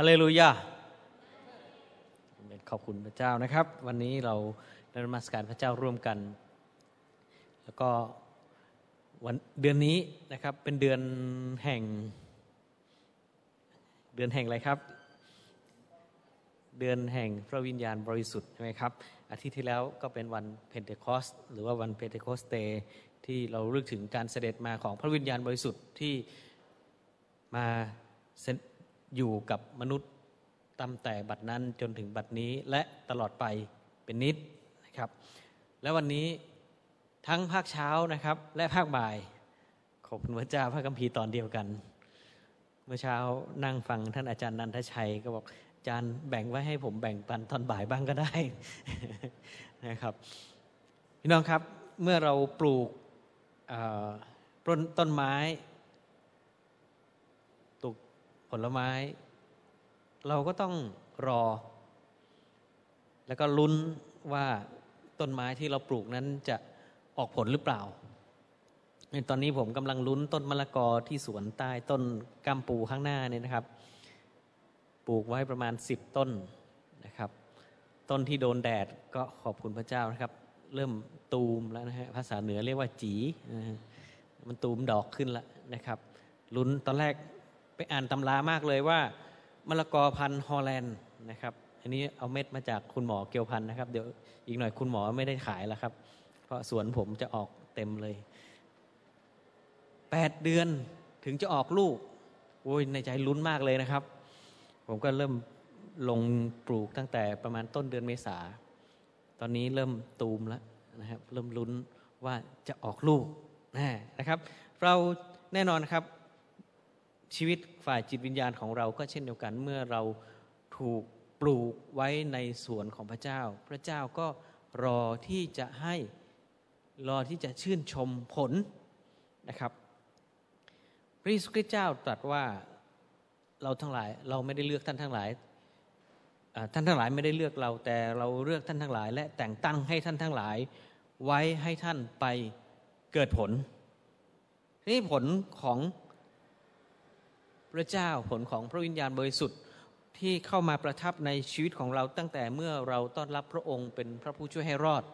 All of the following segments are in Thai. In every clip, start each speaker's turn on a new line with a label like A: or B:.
A: ฮาเลลูยาขอบคุณพระเจ้านะครับ วันนี้เราได้นมัสการพระเจ้าร่วมกัน แล้วก็วันเดือนนี้นะครับเป็นเดือนแห่ง เดือนแห่งอะไรครับ เดือนแห่งพระวิญญาณบริสุทธิ์ใช่ไหมครับอาทิตย์ที่แล้วก็เป็นวันเพนเทคอสหรือว่าวันเพนเทคอสเตที่เราระลึกถึงการเสด็จมาของพระวิญญาณบริสุทธิ์ที่มา อยู่กับมนุษย์ตั้งแต่บัดนั้นจนถึงบัดนี้และตลอดไปเป็นนิดนะครับ และวันนี้ทั้งภาคเช้านะครับ และภาคบ่าย ขอบคุณพระเจ้าพระคัมภีร์ตอนเดียวกัน เมื่อเช้านั่งฟังท่านอาจารย์นันทชัยก็บอกอาจารย์แบ่งไว้ให้ผมแบ่งปันตอนบ่ายบ้างก็ได้นะครับพี่น้องครับเมื่อเราปลูกต้นไม้ ผลไม้ เราก็ต้องรอ แล้วก็ลุ้นว่าต้นไม้ที่เราปลูกนั้นจะออกผลหรือเปล่า ในตอนนี้ผมกำลังลุ้นต้นมะละกอที่สวนใต้ต้นกัมปูข้างหน้าเนี่ยนะครับ ปลูกไว้ประมาณสิบต้นนะครับ ต้นที่โดนแดดก็ขอบคุณพระเจ้านะครับ เริ่มตูมแล้วนะฮะภาษาเหนือเรียกว่าจี มันตูมดอกขึ้นแล้วนะครับ ลุ้นตอนแรก ไปอ่านตำรามากเลยว่ามะละกอพันธุ์ฮอลแลนด์นะครับ อันนี้เอาเม็ดมาจากคุณหมอเกียวพันธ์นะครับ เดี๋ยวอีกหน่อยคุณหมอไม่ได้ขายแล้วครับ เพราะสวนผมจะออกเต็มเลยแปดเดือนถึงจะออกลูกโอ้ยในใจลุ้นมากเลยนะครับ ผมก็เริ่มลงปลูกตั้งแต่ประมาณต้นเดือนเมษา ตอนนี้เริ่มตูมแล้วนะครับ เริ่มลุ้นว่าจะออกลูกนะครับ เราแน่นอนครับ ชีวิตฝ่ายจิตวิญญาณของเราก็เช่นเดียวกันเมื่อเราถูกปลูกไว้ในสวนของพระเจ้า พระเจ้าก็รอที่จะให้รอที่จะชื่นชมผลนะครับ พระเยซูคริสต์เจ้าตรัสว่าเราทั้งหลายเราไม่ได้เลือกท่านทั้งหลายท่านทั้งหลายไม่ได้เลือกเรา แต่เราเลือกท่านทั้งหลาย และแต่งตั้งให้ท่านทั้งหลายไว้ให้ท่านไปเกิดผลนี่ผลของ พระเจ้าผลของพระวิญญาณบริสุทธิ์ที่เข้ามาประทับในชีวิตของเราตั้งแต่เมื่อเราต้อนรับพระองค์เป็นพระผู้ช่วยให้รอด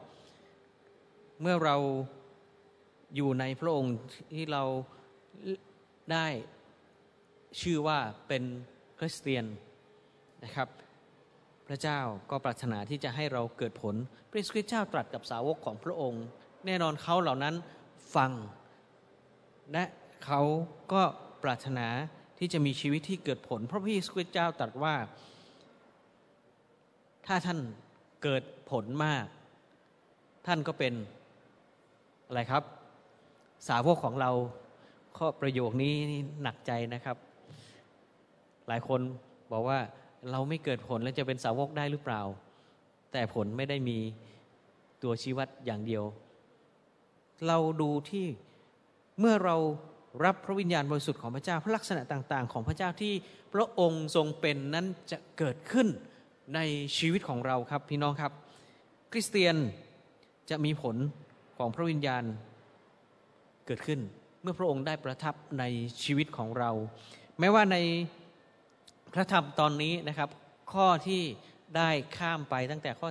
A: เมื่อเราอยู่ในพระองค์ที่เราได้ชื่อว่าเป็นคริสเตียนนะครับ พระเจ้าก็ปรารถนาที่จะให้เราเกิดผล พระคริสต์เจ้าตรัสกับสาวกของพระองค์ แน่นอนเขาเหล่านั้นฟัง และเขาก็ปรารถนา ที่จะมีชีวิตที่เกิดผล เพราะพระเยซูคริสต์เจ้าตรัสว่า ถ้าท่านเกิดผลมาก ท่านก็เป็นอะไรครับ สาวกของเราข้อประโยคนี้หนักใจนะครับ หลายคนบอกว่าเราไม่เกิดผลแล้วจะเป็นสาวกได้หรือเปล่า แต่ผลไม่ได้มีตัวชี้วัดอย่างเดียว เราดูที่เมื่อเรา รับพระวิญญาณบริสุทธิ์ของพระเจ้าพระลักษณะต่างๆ ของพระเจ้าที่พระองค์ทรงเป็นนั้นจะเกิดขึ้นในชีวิตของเราครับพี่น้องครับ คริสเตียนจะมีผลของพระวิญญาณเกิดขึ้น เมื่อพระองค์ได้ประทับในชีวิตของเรา แม้ว่าในพระธรรมตอนนี้นะครับ ข้อที่ได้ข้ามไปตั้งแต่ข้อ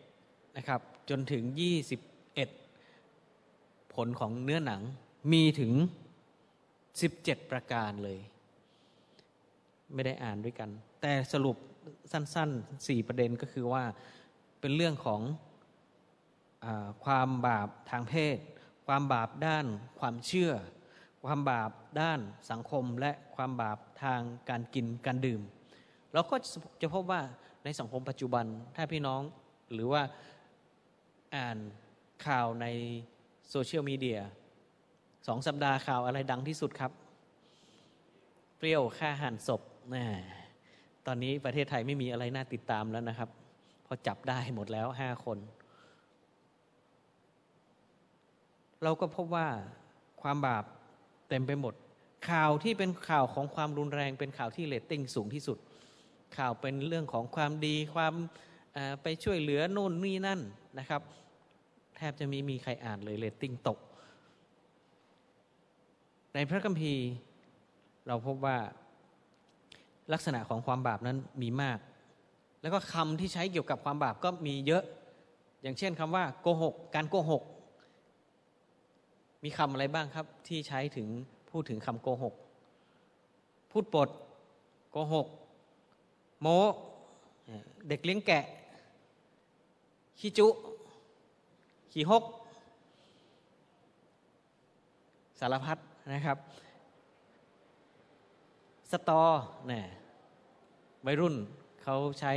A: 17นะครับจนถึง20 ผลของเนื้อหนังมีถึง 17 ประการเลย ไม่ได้อ่านด้วยกัน แต่สรุปสั้นๆสี่ประเด็นก็คือว่าเป็นเรื่องของอความบาปทางเพศ ความบาปด้านความเชื่อ ความบาปด้านสังคม และความบาปทางการกินการดื่ม เราก็จะพบว่าในสังคมปัจจุบันถ้าพี่น้องหรือว่าอ่านข่าวใน โซเชียลมีเดียสองสัปดาห์ข่าวอะไรดังที่สุดครับ เปรี้ยวฆ่าหันศพนะตอนนี้ประเทศไทยไม่มีอะไรน่าติดตามแล้วนะครับ พอจับได้หมดแล้วห้าคน เราก็พบว่าความบาปเต็มไปหมด ข่าวที่เป็นข่าวของความรุนแรง เป็นข่าวที่เรตติ้งสูงที่สุด ข่าวเป็นเรื่องของความดีความไปช่วยเหลือโน่นนี่นั่นนะครับ ทบจะไม่มีใครอ่านเลยเรตติ้งตก ในพระคัมภีร์เราพบว่าลักษณะของความบาปนั้นมีมาก แล้วก็คำที่ใช้เกี่ยวกับความบาปก็มีเยอะ อย่างเช่นคำว่าโกหก การโกหก มีคำอะไรบ้างครับ ที่ใช้ถึงพูดถึงคำโกหก พูดปด โกหก โมเด็กเลี้ยงแกะ ขี้จุ ขี้หกสารพัดนะครับ สตอเนี่ยวัยรุ่นเขาใช้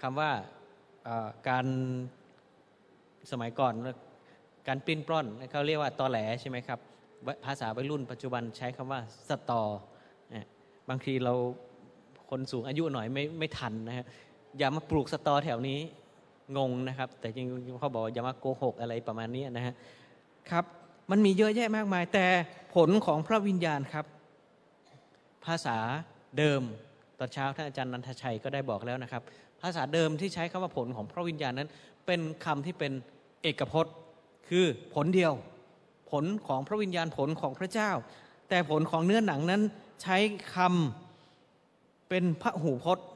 A: คำว่าการสมัยก่อน การปิ้นปล้อนเขาเรียกว่าตอแหลใช่ไหมครับ ภาษาวัยรุ่นปัจจุบันใช้คำว่าสตอบางทีเราคนสูงอายุหน่อยไม่ไม่ทันนะฮะอย่ามาปลูกสตอแถวนี้ งงนะครับ แต่จริงเขาบอกอย่ามาโกหกอะไรประมาณนี้นะฮะครับมันมีเยอะแยะมากมาย แต่ผลของพระวิญญาณครับ ภาษาเดิมตอนเช้าท่านอาจารย์นันทชัยก็ได้บอกแล้วนะครับ ภาษาเดิมที่ใช้คำว่าผลของพระวิญญาณนั้น เป็นคำที่เป็นเอกพจน์ คือผลเดียว ผลของพระวิญญาณผลของพระเจ้า แต่ผลของเนื้อหนังนั้นใช้คำเป็นพระหูพจน์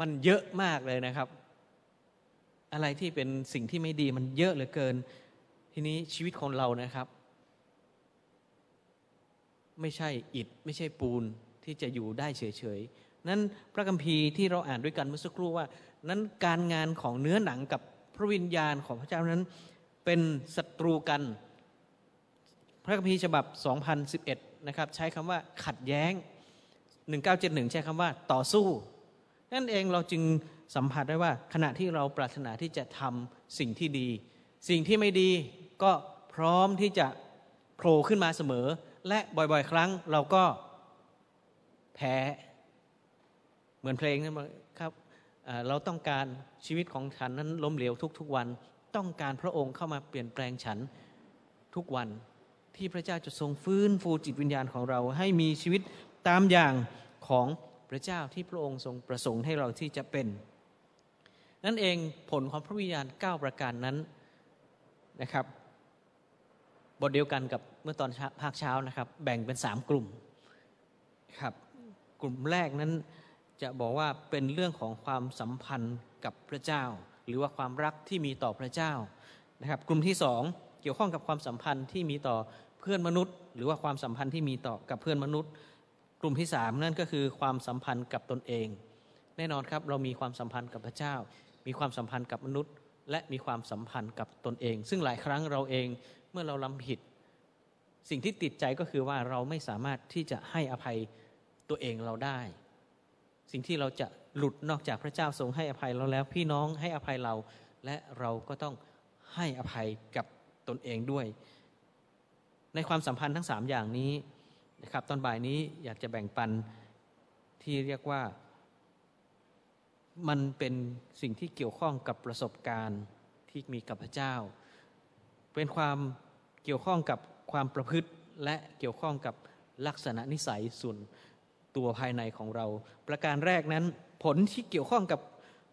A: มันเยอะมากเลยนะครับ อะไรที่เป็นสิ่งที่ไม่ดีมันเยอะเหลือเกิน ทีนี้ชีวิตของเรานะครับ ไม่ใช่อิฐไม่ใช่ปูนที่จะอยู่ได้เฉยๆนั้นพระคัมภีร์ที่เราอ่านด้วยกันเมื่อสักครู่ว่า นั้นการงานของเนื้อหนังกับพระวิญญาณของพระเจ้านั้นเป็นศัตรูกัน พระคัมภีร์ฉบับ 2011 นะครับ ใช้คำว่าขัดแย้ง 1971 ใช้คำว่าต่อสู้ นั่นเองเราจึง สัมผัสได้ว่าขณะที่เราปรารถนาที่จะทำสิ่งที่ดี สิ่งที่ไม่ดีก็พร้อมที่จะโผล่ขึ้นมาเสมอ และบ่อยๆ ครั้งเราก็แพ้ เหมือนเพลงนะครับเราต้องการชีวิตของฉันนั้นล้มเหลวทุกๆวัน ต้องการพระองค์เข้ามาเปลี่ยนแปลงฉันทุกวันที่พระเจ้าจะทรงฟื้นฟูจิตวิญญาณของเรา ให้มีชีวิตตามอย่างของพระเจ้าที่พระองค์ทรงประสงค์ให้เราที่จะเป็น นั่นเองผลของพระวิญญาณ 9 ประการนั้นนะครับ บทเดียวกันกับเมื่อตอนภาคเช้านะครับ แบ่งเป็นสามกลุ่มครับ กลุ่มแรกนั้นจะบอกว่าเป็นเรื่องของความสัมพันธ์กับพระเจ้า หรือว่าความรักที่มีต่อพระเจ้านะครับ กลุ่มที่สองเกี่ยวข้องกับความสัมพันธ์ที่มีต่อเพื่อนมนุษย์ หรือว่าความสัมพันธ์ที่มีต่อกับเพื่อนมนุษย์ กลุ่มที่สามนั่นก็คือความสัมพันธ์กับตนเอง แน่นอนครับเรามีความสัมพันธ์กับพระเจ้า มีความสัมพันธ์กับมนุษย์ และมีความสัมพันธ์กับตนเอง ซึ่งหลายครั้งเราเองเมื่อเราลำผิด สิ่งที่ติดใจก็คือว่าเราไม่สามารถที่จะให้อภัยตัวเองเราได้ สิ่งที่เราจะหลุดนอกจากพระเจ้าทรงให้อภัยเราแล้ว พี่น้องให้อภัยเรา และเราก็ต้องให้อภัยกับตนเองด้วย ในความสัมพันธ์ทั้งสามอย่างนี้นะครับตอนบ่ายนี้อยากจะแบ่งปันที่เรียกว่า มันเป็นสิ่งที่เกี่ยวข้องกับประสบการณ์ที่มีกับพระเจ้า เป็นความเกี่ยวข้องกับความประพฤติและเกี่ยวข้องกับลักษณะนิสัยส่วนตัวภายในของเรา ประการแรกนั้น ผลที่เกี่ยวข้องกับ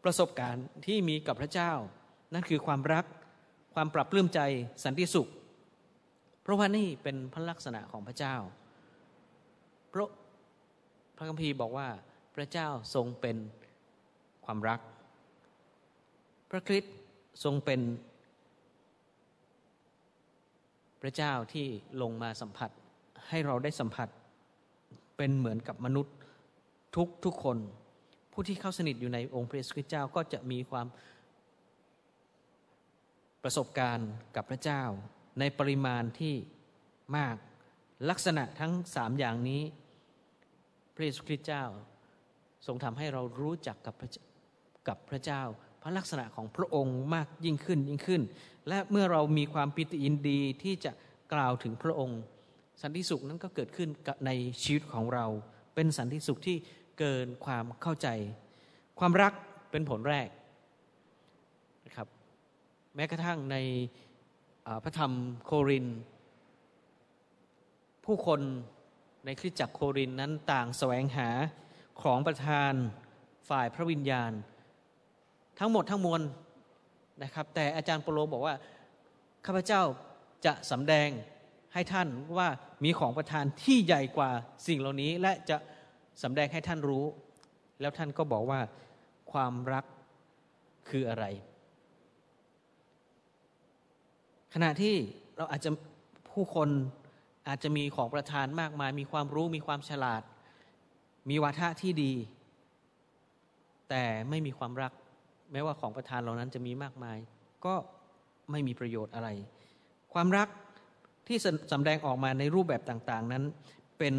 A: ประสบการณ์ที่มีกับพระเจ้า นั่นคือความรักความปรับปลื้มใจสันติสุข เพราะว่านี่เป็นพระลักษณะของพระเจ้าเพราะพระคัมภีร์บอกว่าพระเจ้าทรงเป็น ความรัก พระคริสต์ทรงเป็น พระเจ้าที่ลงมาสัมผัสให้เราได้สัมผัสเป็นเหมือนกับมนุษย์ทุกทุกคน ผู้ที่เข้าสนิทอยู่ในองค์พระเยซูคริสต์เจ้าก็จะมีความประสบการณ์กับพระเจ้า ในปริมาณที่มากลักษณะทั้งสามอย่างนี้ พระเยซูคริสต์เจ้า ทรงทำให้เรารู้จักกับพระ กับพระเจ้า พระลักษณะของพระองค์มากยิ่งขึ้นยิ่งขึ้น และเมื่อเรามีความปิติยินดีที่จะกล่าวถึงพระองค์ สันติสุขนั้นก็เกิดขึ้นในชีวิตของเรา เป็นสันติสุขที่เกินความเข้าใจ ความรักเป็นผลแรกนะครับแม้กระทั่งในพระธรรมโคริน ผู้คนในคริสตจักรโครินนั้นต่างแสวงหาของประธานฝ่ายพระวิญญาณ ทั้งหมดทั้งมวลนะครับ แต่อาจารย์โปโลบอกว่าข้าพเจ้าจะสำแดงให้ท่านว่ามีของประทานที่ใหญ่กว่าสิ่งเหล่านี้ และจะสำแดงให้ท่านรู้ แล้วท่านก็บอกว่าความรักคืออะไร ขณะที่เราอาจจะผู้คนอาจจะมีของประทานมากมาย มีความรู้มีความฉลาด มีวาทะที่ดี แต่ไม่มีความรัก แม้ว่าของประทานเหล่านั้นจะมีมากมาย ก็ไม่มีประโยชน์อะไร ความรักที่สำแดงออกมาในรูปแบบต่าง ๆ นั้นเป็น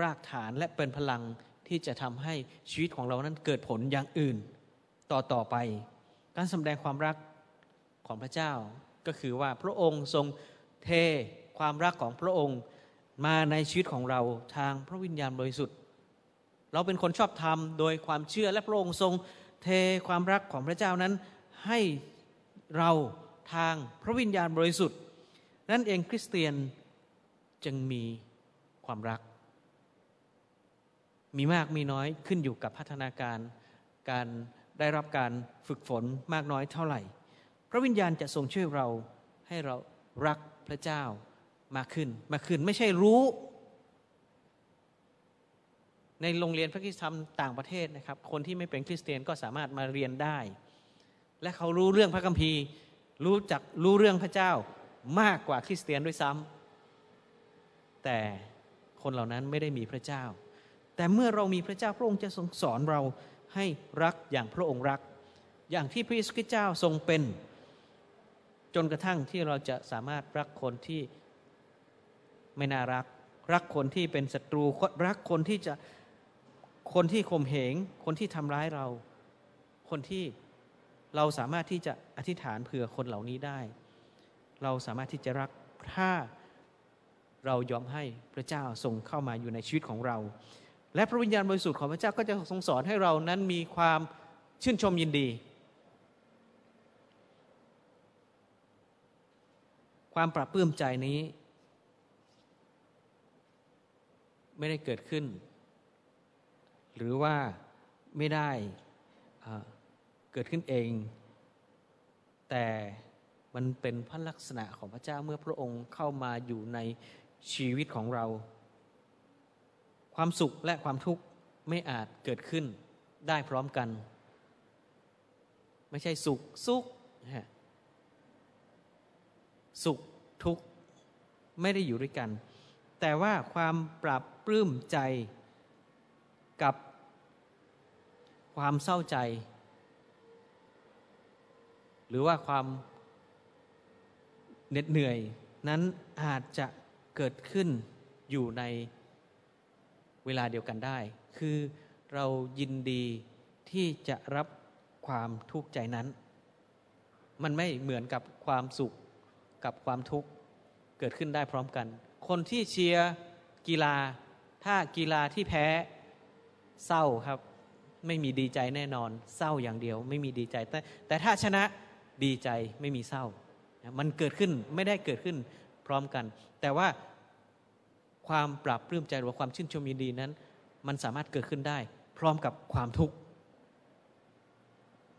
A: รากฐานและเป็นพลังที่จะทำให้ชีวิตของเรานั้นเกิดผลอย่างอื่นต่อต่อไป การสำแดงความรักของพระเจ้าก็คือว่าพระองค์ทรงเทความรักของพระองค์มาในชีวิตของเราทางพระวิญญาณบริสุทธิ์ เราเป็นคนชอบธรรมโดยความเชื่อและพระองค์ทรง เทความรักของพระเจ้านั้นให้เราทางพระวิญญาณบริสุทธิ์ นั่นเองคริสเตียนจึงมีความรัก มีมากมีน้อยขึ้นอยู่กับพัฒนาการการได้รับการฝึกฝนมากน้อยเท่าไหร่ พระวิญญาณจะทรงช่วยเราให้เรารักพระเจ้า มากขึ้นมากขึ้นไม่ใช่รู้ ในโรงเรียนพระคิดธรรมต่างประเทศนะครับ คนที่ไม่เป็นคริสเตียนก็สามารถมาเรียนได้ และเขารู้เรื่องพระคัมภีร์รู้จักรู้เรื่องพระเจ้ามากกว่าคริสเตียนด้วยซ้ำแต่คนเหล่านั้นไม่ได้มีพระเจ้า แต่เมื่อเรามีพระเจ้าพระองค์จะทรงสอนเราให้รักอย่างพระองค์รัก อย่างที่พระเยซูคริสต์เจ้าทรงเป็น จนกระทั่งที่เราจะสามารถรักคนที่ไม่น่ารัก รักคนที่เป็นศัตรูรักคนที่จะ คนที่ข่มเหง คนที่ทำร้ายเรา คนที่เราสามารถที่จะอธิษฐานเผื่อคนเหล่านี้ได้ เราสามารถที่จะรักถ้าเรายอมให้พระเจ้าทรงเข้ามาอยู่ในชีวิตของเรา และพระวิญญาณบริสุทธิ์ของพระเจ้าก็จะทรงสอนให้เรานั้นมีความชื่นชมยินดี ความปรับปลื้มใจนี้ ไม่ได้เกิดขึ้น หรือว่าไม่ได้เกิดขึ้นเอง แต่มันเป็นพระลักษณะของพระเจ้าเมื่อพระองค์เข้ามาอยู่ในชีวิตของเรา ความสุขและความทุกข์ไม่อาจเกิดขึ้นได้พร้อมกัน ไม่ใช่สุขสุขสุขทุกข์ไม่ได้อยู่ด้วยกัน แต่ว่าความปรับปลื้มใจกับ ความเศร้าใจ หรือว่าความเหน็ดเหนื่อยนั้นอาจจะเกิดขึ้นอยู่ในเวลาเดียวกันได้ คือเรายินดีที่จะรับความทุกข์ใจนั้น มันไม่เหมือนกับความสุขกับความทุกข์เกิดขึ้นได้พร้อมกัน คนที่เชียร์กีฬา ถ้ากีฬาที่แพ้เศร้าครับ ไม่มีดีใจแน่นอน เศร้าอย่างเดียว ไม่มีดีใจ แต่แต่ถ้าชนะดีใจไม่มีเศร้า มันเกิดขึ้นไม่ได้เกิดขึ้นพร้อมกัน แต่ว่าความปรับปลื้มใจหรือความชื่นชมยินดีนั้น มันสามารถเกิดขึ้นได้ พร้อมกับความทุกข์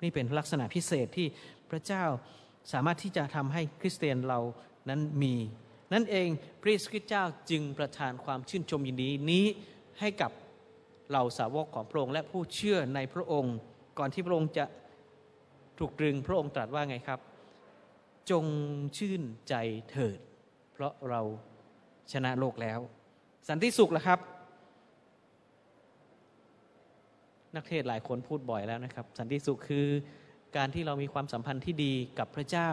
A: นี่เป็นลักษณะพิเศษที่พระเจ้าสามารถที่จะทำให้คริสเตียนเรานั้นมี นั่นเองพระคริสต์เจ้าจึงประทานความชื่นชมยินดีนี้ให้กับ เหล่าสาวกของพระองค์และผู้เชื่อในพระองค์ ก่อนที่พระองค์จะถูกตรึงพระองค์ตรัสว่าไงครับ จงชื่นใจเถิด เพราะเราชนะโลกแล้ว สันติสุขละครับ นักเทศหลายคนพูดบ่อยแล้วนะครับ สันติสุขคือการที่เรามีความสัมพันธ์ที่ดีกับพระเจ้า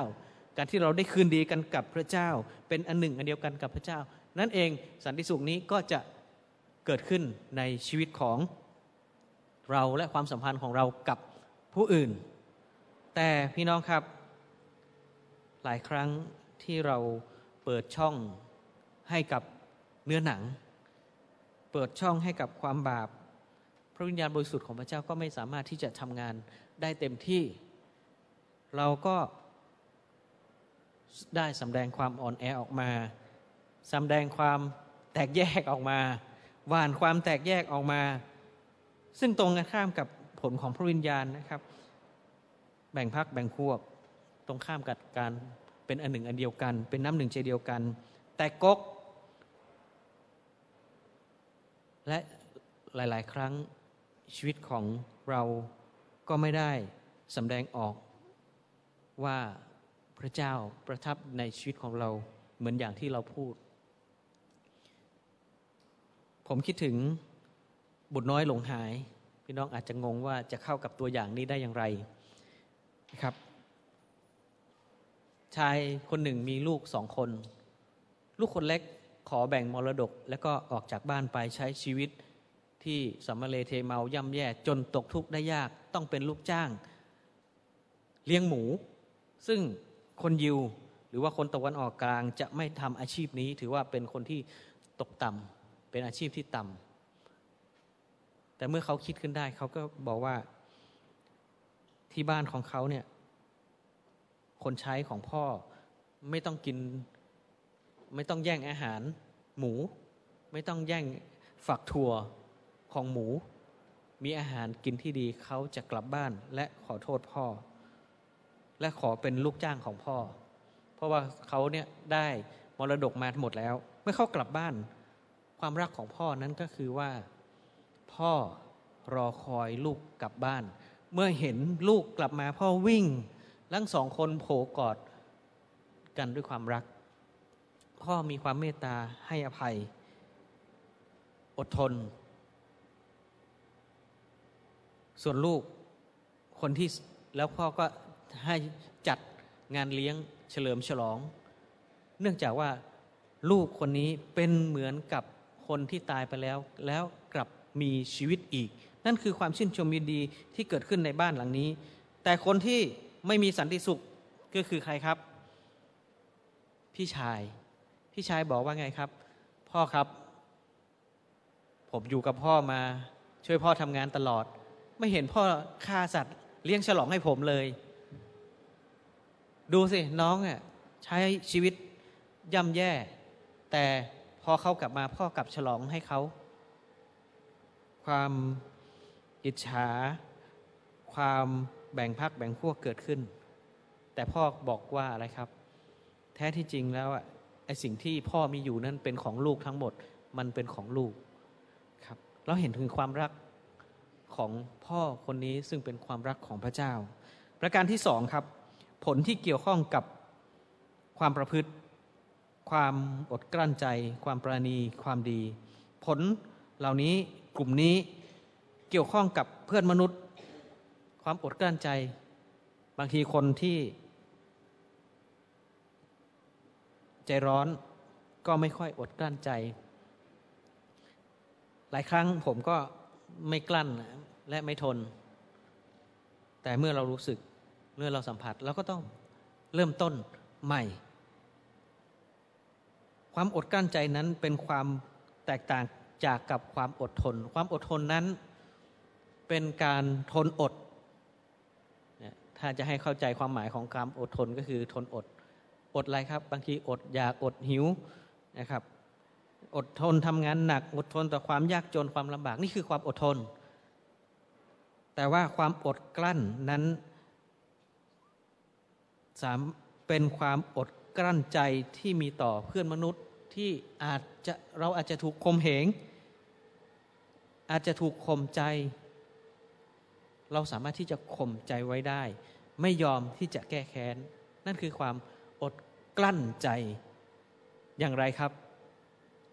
A: การที่เราได้คืนดีกันกับพระเจ้า เป็นอันหนึ่งอันเดียวกันกับพระเจ้า นั่นเองสันติสุขนี้ก็จะ เกิดขึ้นในชีวิตของเราและความสัมพันธ์ของเรากับผู้อื่น แต่พี่น้องครับ หลายครั้งที่เราเปิดช่องให้กับเนื้อหนัง เปิดช่องให้กับความบาป พระวิญญาณบริสุทธิ์ของพระเจ้าก็ไม่สามารถที่จะทำงานได้เต็มที่ เราก็ได้สำแดงความอ่อนแอออกมาสำแดงความแตกแยกออกมา หวานความแตกแยกออกมา ซึ่งตรงกันข้ามกับผลของพระวิญญาณนะครับ แบ่งพักแบ่งพวก ตรงข้ามกับการเป็นอันหนึ่งอันเดียวกัน เป็นน้ำหนึ่งใจเดียวกัน แต่กก และหลาย ๆ ครั้งชีวิตของเราก็ไม่ได้สำแดงออกว่าพระเจ้าประทับในชีวิตของเราเหมือนอย่างที่เราพูด ผมคิดถึงบุตรน้อยหลงหาย พี่น้องอาจจะงงว่าจะเข้ากับตัวอย่างนี้ได้อย่างไรนะครับ ชายคนหนึ่งมีลูกสองคน ลูกคนเล็กขอแบ่งมรดก แล้วก็ออกจากบ้านไปใช้ชีวิตที่สัมมาเลเทเมาย่ำแย่จนตกทุกข์ได้ยากต้องเป็นลูกจ้าง เลี้ยงหมู ซึ่งคนยิว หรือว่าคนตะวันออกกลางจะไม่ทำอาชีพนี้ ถือว่าเป็นคนที่ตกต่ำ เป็นอาชีพที่ต่ำแต่เมื่อเขาคิดขึ้นได้ เขาก็บอกว่าที่บ้านของเขาเนี่ย คนใช้ของพ่อไม่ต้องกิน ไม่ต้องแย่งอาหาร หมู ไม่ต้องแย่งฝักถั่วของหมู มีอาหารกินที่ดี เขาจะกลับบ้านและขอโทษพ่อ และขอเป็นลูกจ้างของพ่อ เพราะว่าเขาเนี่ยได้มรดกมาหมดแล้ว เมื่อเขากลับบ้าน ความรักของพ่อนั้นก็คือว่า พ่อรอคอยลูกกลับบ้าน เมื่อเห็นลูกกลับมาพ่อวิ่งทั้งสองคนโผกอดกันด้วยความรัก พ่อมีความเมตตาให้อภัย อดทน ส่วนลูกคนที่แล้วพ่อก็ให้จัดงานเลี้ยงเฉลิมฉลอง เนื่องจากว่าลูกคนนี้เป็นเหมือนกับ คนที่ตายไปแล้ว แล้วกลับมีชีวิตอีก นั่นคือความชื่นชมยินดีที่เกิดขึ้นในบ้านหลังนี้ แต่คนที่ไม่มีสันติสุขก็คือใครครับ พี่ชาย พี่ชายบอกว่าไงครับ พ่อครับ ผมอยู่กับพ่อมา ช่วยพ่อทำงานตลอด ไม่เห็นพ่อฆ่าสัตว์ เลี้ยงฉลองให้ผมเลย ดูสิน้องอะใช้ชีวิตย่ำแย่ แต่ พอเขากลับมาพ่อกลับฉลองให้เขา ความอิจฉา ความแบ่งพักแบ่งพวกเกิดขึ้น แต่พ่อบอกว่าอะไรครับ แท้ที่จริงแล้วอะไอสิ่งที่พ่อมีอยู่นั้นเป็นของลูกทั้งหมด มันเป็นของลูกครับเราเห็นถึงความรักของพ่อคนนี้ซึ่งเป็นความรักของพระเจ้า ประการที่สองครับ ผลที่เกี่ยวข้องกับความประพฤติ ความอดกลั้นใจ ความปราณีความดี ผลเหล่านี้กลุ่มนี้เกี่ยวข้องกับเพื่อนมนุษย์ ความอดกลั้นใจ บางทีคนที่ ใจร้อนก็ไม่ค่อยอดกลั้นใจ หลายครั้งผมก็ไม่กลั้นและไม่ทน แต่เมื่อเรารู้สึกเมื่อเราสัมผัสเราก็ต้องเริ่มต้นใหม่ ความอดกลั้นใจนั้นเป็นความแตกต่างจากกับความอดทน ความอดทนนั้นเป็นการทนอด ถ้าจะให้เข้าใจความหมายของความอดทนก็คือทนอด อดอะไรครับ บางทีอดอยากอดหิวนะครับ อดทนทำงานหนัก อดทนต่อความยากจนความลำบากนี่คือความอดทน แต่ว่าความอดกลั้นนั้นสามเป็นความอดกลั้นใจที่มีต่อเพื่อนมนุษย์ ที่อาจจะเราอาจจะถูกคมเหง อาจจะถูกข่มใจ เราสามารถที่จะข่มใจไว้ได้ ไม่ยอมที่จะแก้แค้น นั่นคือความอดกลั้นใจอย่างไรครับ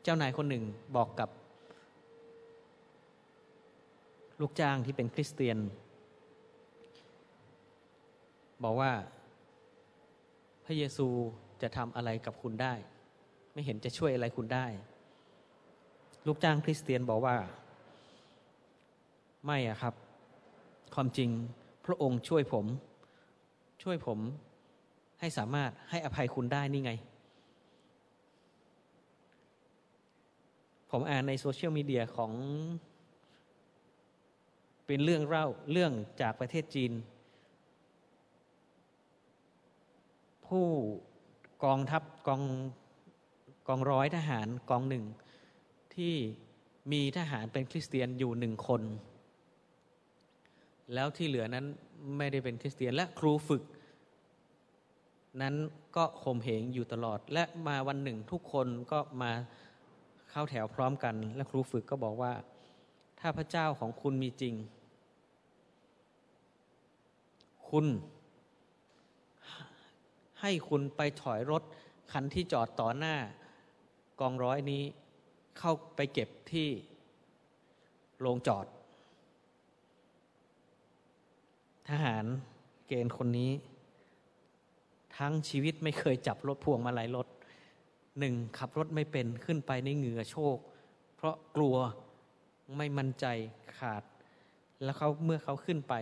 A: เจ้านายคนหนึ่งบอกกับ ลูกจ้างที่เป็นคริสเตียน บอกว่าพระเยซูจะทำอะไรกับคุณได้ ไม่เห็นจะช่วยอะไรคุณได้ ลูกจ้างคริสเตียนบอกว่า ไม่อะครับ ความจริงพระองค์ช่วยผม ช่วยผมให้สามารถให้อภัยคุณได้นี่ไง ผมอ่านในโซเชียลมีเดียของ เป็นเรื่องเล่าเรื่องจากประเทศจีน ผู้กองทัพกอง กองร้อยทหารกองหนึ่ง ที่มีทหารเป็นคริสเตียนอยู่หนึ่งคน แล้วที่เหลือนั้นไม่ได้เป็นคริสเตียนและครูฝึก นั้นก็ข่มเหงอยู่ตลอด และมาวันหนึ่งทุกคนก็มาเข้าแถวพร้อมกัน และครูฝึกก็บอกว่า ถ้าพระเจ้าของคุณมีจริง คุณให้คุณไปถอยรถคันที่จอดต่อหน้า กองร้อยนี้เข้าไปเก็บที่โรงจอด ทหารเกณฑ์คนนี้ ทั้งชีวิตไม่เคยจับรถพวงมาลัยรถหนึ่งขับรถไม่เป็นขึ้นไปในเหงื่อโชก เพราะกลัวไม่มั่นใจขาด แล้วเขาเมื่อเขาขึ้นไป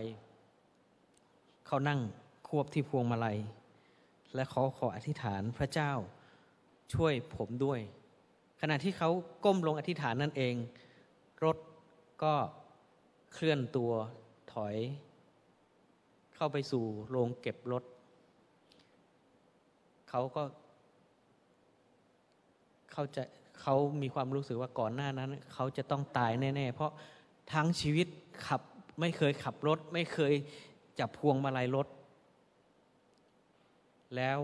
A: เขานั่งควบที่พวงมาลัย และเขาขออธิษฐานพระเจ้าช่วยผมด้วย ขณะที่เขาก้มลงอธิษฐานนั่นเอง รถก็เคลื่อนตัวถอย เข้าไปสู่โรงเก็บรถ เขาก็เขาจะเขามีความรู้สึกว่าก่อนหน้านั้น เขาจะต้องตายแน่ ๆ เพราะทั้งชีวิตขับไม่เคยขับรถ ไม่เคยจับพวงมาลัยรถ แล้ว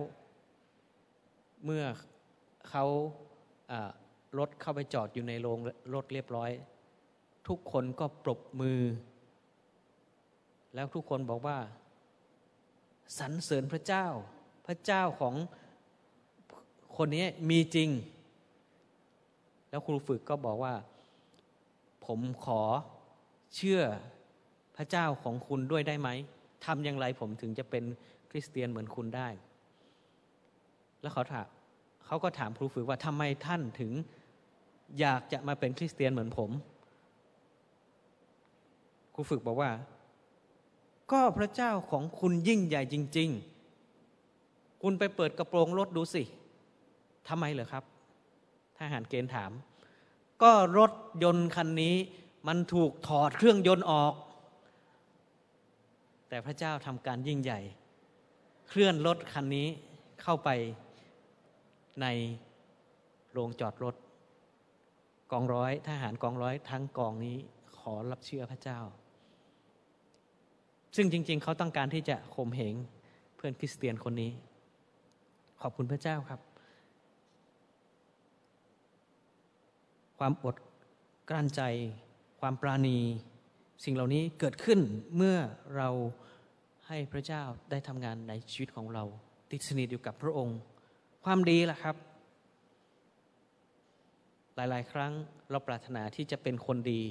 A: เมื่อเขา รถเข้าไปจอดอยู่ในโรงรถเรียบร้อย ทุกคนก็ปรบมือ แล้วทุกคนบอกว่าสรรเสริญพระเจ้า พระเจ้าของคนนี้มีจริง แล้วครูฝึกก็บอกว่า ผมขอเชื่อพระเจ้าของคุณด้วยได้ไหมทำอย่างไรผมถึงจะเป็นคริสเตียนเหมือนคุณได้ แล้วเขาถาม เขาก็ถามครูฝึกว่าทำไมท่านถึงอยากจะมาเป็นคริสเตียนเหมือนผม ครูฝึกบอกว่า ก็พระเจ้าของคุณยิ่งใหญ่จริง ๆ คุณไปเปิดกระโปรงรถดูสิทำไมเหรอครับทหารเกณฑ์ถาม ก็รถยนต์คันนี้มันถูกถอดเครื่องยนต์ออก แต่พระเจ้าทำการยิ่งใหญ่ เคลื่อนรถคันนี้เข้าไป ในโรงจอดรถ กองร้อยทหารกองร้อยทั้งกองนี้ขอรับเชื่อพระเจ้า ซึ่งจริง ๆ เขาต้องการที่จะข่มเหงเพื่อนคริสเตียนคนนี้ ขอบคุณพระเจ้าครับ ความอดกลั้นใจ ความปราณี สิ่งเหล่านี้เกิดขึ้นเมื่อเราให้พระเจ้าได้ทำงานในชีวิตของเรา ติดสนิทอยู่กับพระองค์ ความดีล่ะครับ หลาย ๆ ครั้งเราปรารถนาที่จะเป็นคนดี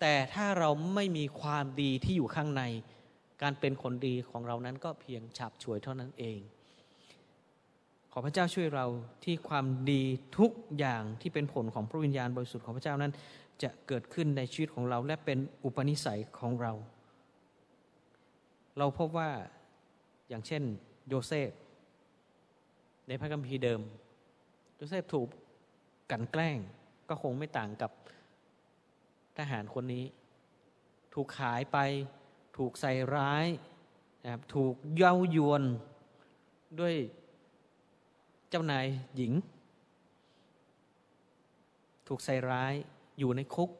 A: แต่ถ้าเราไม่มีความดีที่อยู่ข้างใน การเป็นคนดีของเรานั้นก็เพียงฉับฉวยเท่านั้นเอง ขอพระเจ้าช่วยเราที่ความดีทุกอย่างที่เป็นผลของพระวิญญาณบริสุทธิ์ของพระเจ้านั้น จะเกิดขึ้นในชีวิตของเราและเป็นอุปนิสัยของเรา เราพบว่าอย่างเช่นโยเซฟ ในพระคัมภีร์เดิมโยเซฟถูกกันแกล้งก็คงไม่ต่างกับทหารคนนี้ ถูกขายไป ถูกใส่ร้ายนะครับถูกเย้ายวนด้วยเจ้านายหญิง ถูกใส่ร้ายอยู่ในคุก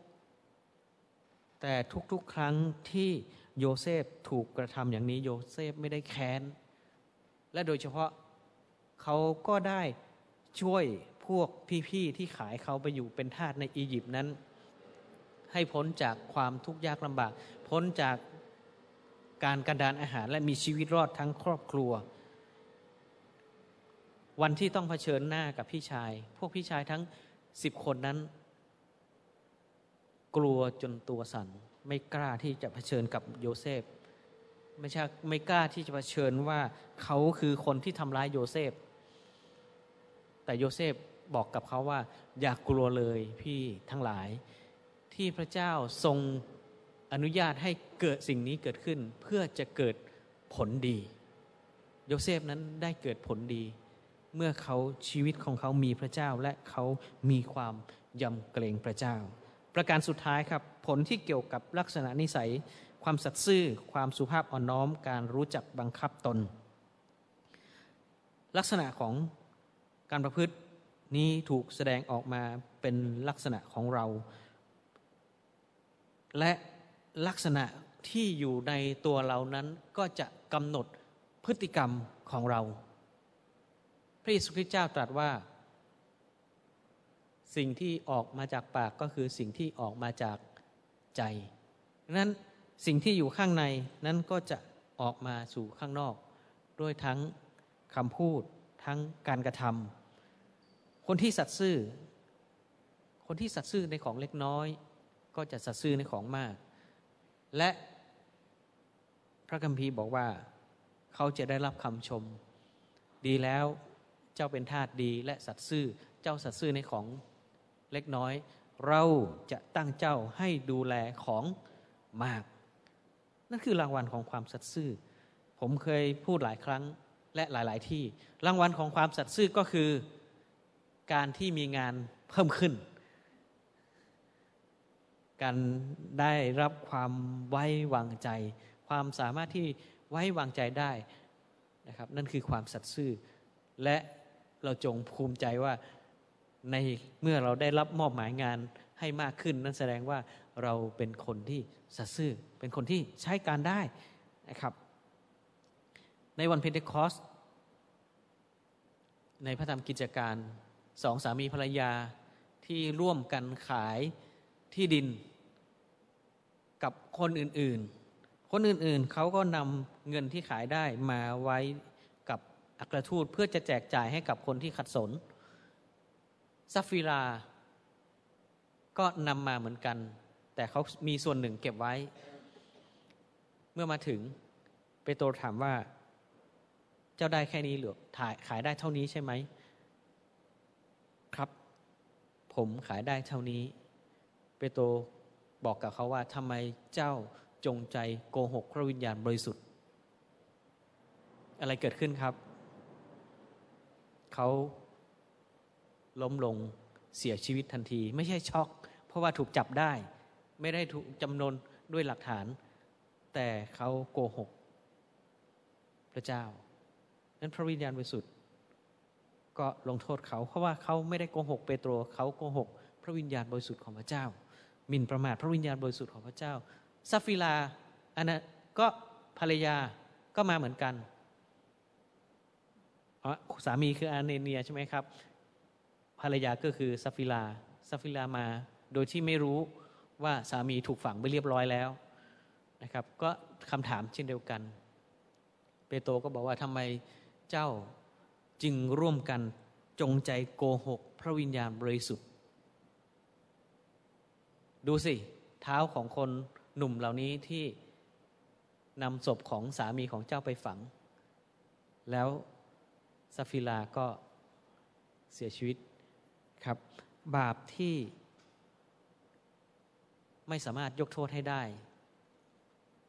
A: แต่ทุกๆ ครั้งที่โยเซฟถูกกระทำอย่างนี้โยเซฟไม่ได้แค้น และโดยเฉพาะ เขาก็ได้ช่วยพวกพี่ๆที่ขายเขาไปอยู่เป็นทาสในอียิปต์นั้น ให้พ้นจากความทุกข์ยากลำบาก พ้นจากการกันดานอาหารและมีชีวิตรอดทั้งครอบครัว วันที่ต้องเผชิญหน้ากับพี่ชาย พวกพี่ชายทั้งสิบคนนั้น กลัวจนตัวสั่นไม่กล้าที่จะเผชิญกับโยเซฟ ไม่ใช่ไม่กล้าที่จะเผชิญว่าเขาคือคนที่ทำร้ายโยเซฟ แต่โยเซฟบอกกับเขาว่า อย่ากกลัวเลยพี่ทั้งหลาย ที่พระเจ้าทรงอนุญาตให้เกิดสิ่งนี้เกิดขึ้น เพื่อจะเกิดผลดี โยเซฟนั้นได้เกิดผลดี เมื่อเขาชีวิตของเขามีพระเจ้าและเขามีความยำเกรงพระเจ้า ประการสุดท้ายครับ ผลที่เกี่ยวกับลักษณะนิสัย ความสัตย์ซื่อ ความสุภาพอ่อนน้อม การรู้จักบังคับตน ลักษณะของ การประพฤตินี้ถูกแสดงออกมาเป็นลักษณะของเรา และลักษณะที่อยู่ในตัวเรานั้นก็จะกำหนดพฤติกรรมของเรา พระเยซูคริสต์เจ้าตรัสว่า สิ่งที่ออกมาจากปากก็คือสิ่งที่ออกมาจากใจนั้นสิ่งที่อยู่ข้างในนั้นก็จะออกมาสู่ข้างนอก ด้วยทั้งคำพูด ทั้งการกระทำคนที่สัตย์ซื่อ คนที่สัตย์ซื่อในของเล็กน้อย ก็จะสัตย์ซื่อในของมาก และพระคัมภีร์บอกว่าเขาจะได้รับคำชม ดีแล้วเจ้าเป็นทาสดีและสัตย์ซื่อเจ้าสัตย์ซื่อในของเล็กน้อย เราจะตั้งเจ้าให้ดูแลของมาก นั่นคือรางวัลของความสัตย์ซื่อ ผมเคยพูดหลายครั้ง และหลาย ๆ ที่ รางวัลของความสัตย์ซื่อก็คือการที่มีงานเพิ่มขึ้น การได้รับความไว้วางใจ ความสามารถที่ไว้วางใจได้นะครับนั่นคือความสัตย์ซื่อ และเราจงภูมิใจว่าในเมื่อเราได้รับมอบหมายงานให้มากขึ้น นั่นแสดงว่าเราเป็นคนที่สัตย์ซื่อ เป็นคนที่ใช้การได้นะครับ ในวันเพนเทคอสในพระธรรมกิจการสองสามีภรรยาที่ร่วมกันขายที่ดินกับคนอื่นๆ คนอื่นๆ เขาก็นำเงินที่ขายได้มาไว้กับอัครทูตเพื่อจะแจกจ่ายให้กับคนที่ขัดสนซัฟฟิราก็นำมาเหมือนกัน แต่เขามีส่วนหนึ่งเก็บไว้ เมื่อมาถึงเปโตรถามว่า เจ้าได้แค่นี้หรือถ่ายขายได้เท่านี้ใช่ไหม ครับ ผมขายได้เท่านี้ เปโตรบอกกับเขาว่าทำไมเจ้าจงใจโกหกพระวิญญาณบริสุทธิ์ อะไรเกิดขึ้นครับ เขาล้มลงเสียชีวิตทันที ไม่ใช่ช็อก เพราะว่าถูกจับได้ ไม่ได้ถูกจำนวนด้วยหลักฐาน แต่เขาโกหก พระเจ้า นั้นพระวิญญาณบริสุทธิ์ก็ลงโทษเขาเพราะว่าเขาไม่ได้โกหกเปโตรเขาโกหก พระวิญญาณบริสุทธิ์ของพระเจ้าหมิ่นประมาทพระวิญญาณบริสุทธิ์ของพระเจ้าสัปฟีราอันนั้นก็ภรรยาก็มาเหมือนกันสามีคืออานาเนียใช่ไหมครับ ภรรยาก็คือสัปฟีราสัปฟีรามาโดยที่ไม่รู้ว่าสามีถูกฝังไปเรียบร้อยแล้วนะครับ ก็คำถามเช่นเดียวกัน เปโตรก็บอกว่าทำไม เจ้าจึงร่วมกันจงใจโกหก พระวิญญาณบริสุทธิ์ ดูสิ เท้าของคนหนุ่มเหล่านี้ที่นำศพของสามีของเจ้าไปฝัง แล้วซาฟิลาก็เสียชีวิตครับ บาปที่ไม่สามารถยกโทษให้ได้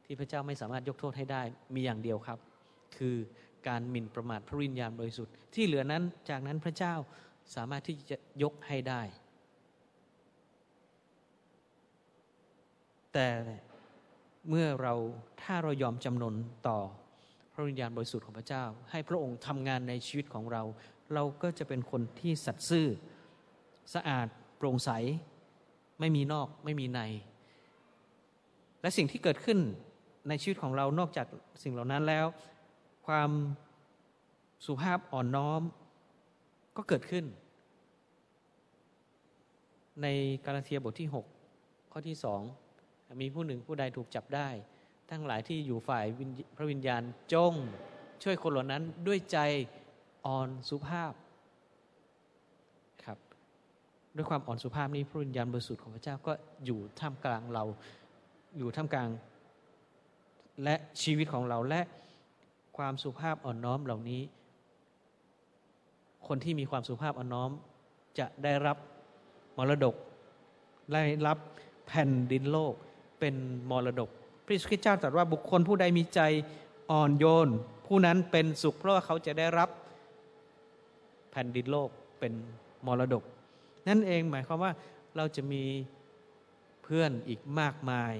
A: ที่พระเจ้าไม่สามารถยกโทษให้ได้มีอย่างเดียวครับ คือ การหมิ่นประมาทพระวิญญาณบริสุทธิ์ที่เหลือนั้นจากนั้นพระเจ้าสามารถที่จะยกให้ได้ แต่เมื่อเราถ้าเรายอมจำนนต่อพระวิญญาณบริสุทธิ์ของพระเจ้า ให้พระองค์ทำงานในชีวิตของเรา เราก็จะเป็นคนที่สัตย์ซื่อสะอาดโปร่งใส ไม่มีนอกไม่มีใน และสิ่งที่เกิดขึ้นในชีวิตของเรานอกจากสิ่งเหล่านั้นแล้ว ความสุภาพอ่อนน้อมก็เกิดขึ้น ในกาลาเทียบทที่ 6 ข้อที่สองมีผู้หนึ่งผู้ใดถูกจับได้ ทั้งหลายที่อยู่ฝ่ายพระวิญญาณจงช่วยคนเหล่านั้นด้วยใจอ่อนสุภาพครับด้วยความอ่อนสุภาพนี้พระวิญญาณบริสุทธิ์ของพระเจ้าก็อยู่ท่ามกลางเราอยู่ท่ามกลาง และชีวิตของเราและ ความสุภาพอ่อนน้อมเหล่านี้ คนที่มีความสุภาพอ่อนน้อม จะได้รับมรดก ได้รับแผ่นดินโลกเป็นมรดก พระคริสต์เจ้าตรัสว่าบุคคลผู้ใดมีใจอ่อนโยน ผู้นั้นเป็นสุขเพราะว่าเขาจะได้รับแผ่นดินโลกเป็นมรดก นั่นเองหมายความว่าเราจะมีเพื่อนอีกมากมาย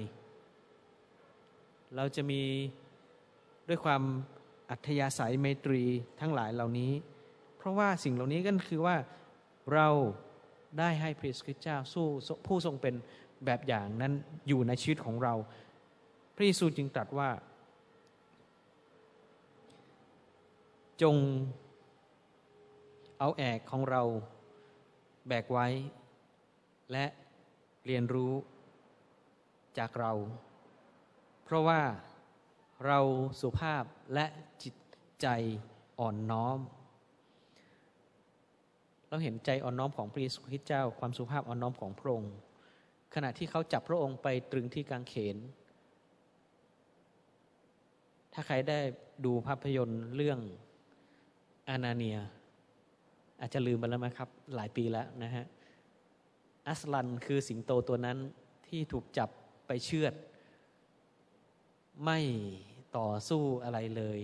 A: เราจะมีด้วยความ อัธยาศัยไมตรีทั้งหลายเหล่านี้ เพราะว่าสิ่งเหล่านี้ก็คือว่าเราได้ให้พระคริสต์เจ้าสู้ผู้ทรงเป็นแบบอย่างนั้นอยู่ในชีวิตของเรา พระเยซูจึงตรัสว่า จงเอาแอกของเราแบกไว้ และเรียนรู้จากเรา เพราะว่า เราสุภาพและจิตใจอ่อนน้อม เราเห็นใจอ่อนน้อมของพระเยซูคริสต์เจ้า ความสุภาพอ่อนน้อมของพระองค์ ขณะที่เขาจับพระองค์ไปตรึงที่กางเขน ถ้าใครได้ดูภาพยนตร์เรื่องอานาเนีย อาจจะลืมไปแล้วไหมครับ หลายปีแล้วนะฮะอัสลันคือสิงโตตัวนั้นที่ถูกจับไปเชือด ไม่ต่อสู้อะไรเลย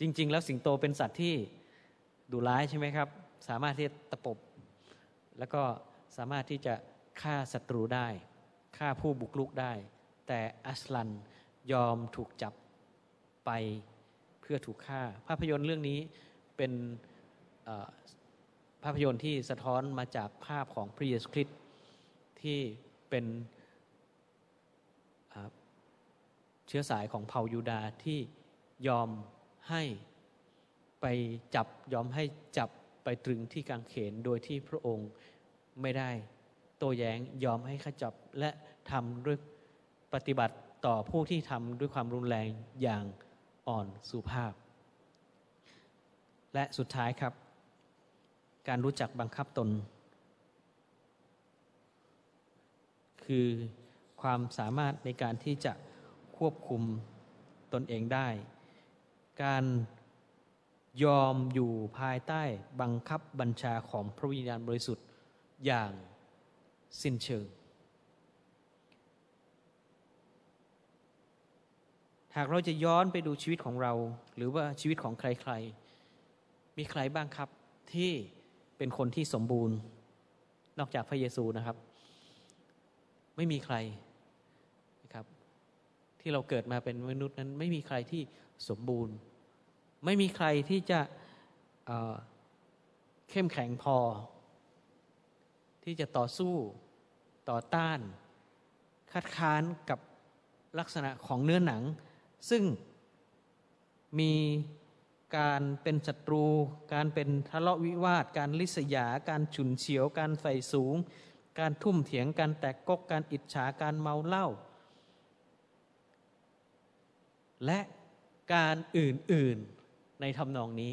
A: จริง ๆ แล้วสิงโตเป็นสัตว์ที่ดุร้ายใช่ไหมครับ สามารถที่จะตะปบ แล้วก็สามารถที่จะฆ่าศัตรูได้ฆ่าผู้บุกลุกได้ แต่อัสลันยอมถูกจับไปเพื่อถูกฆ่า ภาพยนตร์เรื่องนี้เป็นภาพยนตร์ที่สะท้อนมาจากภาพของพระเยซูคริสต์ที่เป็นเชื้อสายของเผ่ายูดาที่ยอมให้ไปจับยอมให้จับไปตรึงที่กางเขนโดยที่พระองค์ไม่ได้โต้แย้งยอมให้ขจับและทำด้วยปฏิบัติต่อผู้ที่ทำด้วยความรุนแรงอย่างอ่อนสุภาพ และสุดท้ายครับ การรู้จักบังคับตน คือความสามารถในการที่จะ ควบคุมตนเองได้ การยอมอยู่ภายใต้บังคับบัญชาของพระวิญญาณบริสุทธิ์อย่างสิ้นเชิง หากเราจะย้อนไปดูชีวิตของเรา หรือว่าชีวิตของใครๆ มีใครบ้างครับที่เป็นคนที่สมบูรณ์ นอกจากพระเยซูนะครับ ไม่มีใคร ที่เราเกิดมาเป็นมนุษย์นั้น ไม่มีใครที่สมบูรณ์ ไม่มีใครที่จะเเข้มแข็งพอ ที่จะต่อสู้ต่อต้าน คัดค้านกับลักษณะของเนื้อหนัง ซึ่งมีการเป็นศัตรู การเป็นทะเลาะวิวาท การลิษยา การฉุนเฉียว การไฟสูง การทุ่มเถียง การแตกกก การอิจฉา การเมาเหล้า และการอื่นๆในทำนองนี้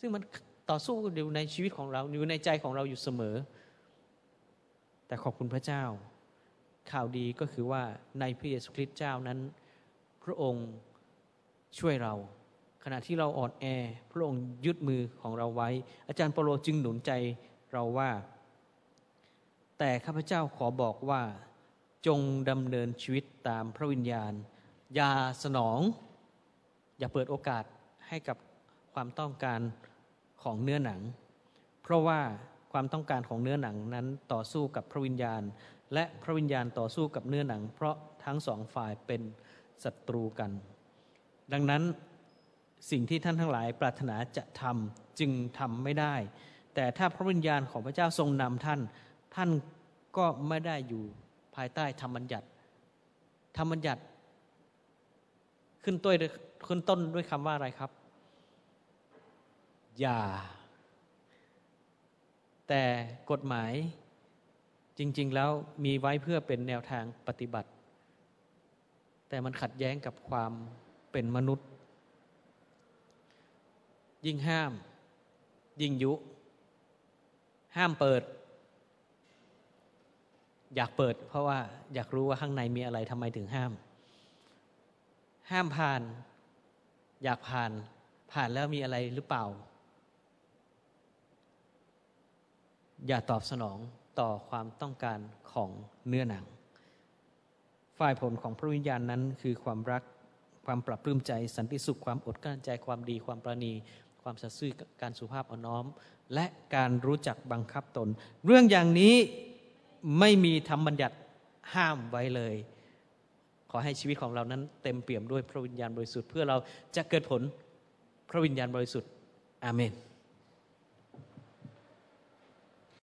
A: ซึ่งมันต่อสู้อยู่ในชีวิตของเราอยู่ในใจของเราอยู่เสมอ แต่ขอบคุณพระเจ้า ข่าวดีก็คือว่าในพระเยซูคริสต์เจ้านั้น พระองค์ช่วยเรา ขณะที่เราอ่อนแอ พระองค์ยึดมือของเราไว้ อาจารย์เปโลจึงหนุนใจเราว่า แต่ข้าพเจ้าขอบอกว่าจงดำเนินชีวิตตามพระวิญญาณ อย่าสนอง อย่าเปิดโอกาสให้กับความต้องการของเนื้อหนัง เพราะว่าความต้องการของเนื้อหนังนั้นต่อสู้กับพระวิญญาณ และพระวิญญาณต่อสู้กับเนื้อหนัง เพราะทั้งสองฝ่ายเป็นศัตรูกัน ดังนั้นสิ่งที่ท่านทั้งหลายปรารถนาจะทำจึงทำไม่ได้ แต่ถ้าพระวิญญาณของพระเจ้าทรงนำท่าน ท่านก็ไม่ได้อยู่ภายใต้ธรรมบัญญัติ ธรรมบัญญัติ ขึ้นต้นขึ้นต้นด้วยคำว่าอะไรครับ อย่า แต่กฎหมายจริง ๆ แล้วมีไว้เพื่อเป็นแนวทางปฏิบัติ แต่มันขัดแย้งกับความเป็นมนุษย์ ยิ่งห้าม ยิ่งยุ ห้ามเปิด อยากเปิด เพราะว่าอยากรู้ว่าข้างในมีอะไรทำไมถึงห้าม ห้ามผ่าน อยากผ่าน ผ่านแล้วมีอะไรหรือเปล่า อย่าตอบสนองต่อความต้องการของเนื้อหนัง ฝ่ายผลของพระวิญญาณนั้นคือความรักความปรับปลื้มใจ สันติสุขความอดกลั้นใจความดีความประณีความสัตย์ซื่อการสุภาพอ่อนน้อม และการรู้จักบังคับตน เรื่องอย่างนี้ไม่มีธรรมบัญญัติห้ามไว้เลย ขอให้ชีวิตของเรานั้นเต็มเปี่ยมด้วยพระวิญญาณบริสุทธิ์เพื่อเราจะเกิดผลพระวิญญาณบริสุทธิ์อาเมน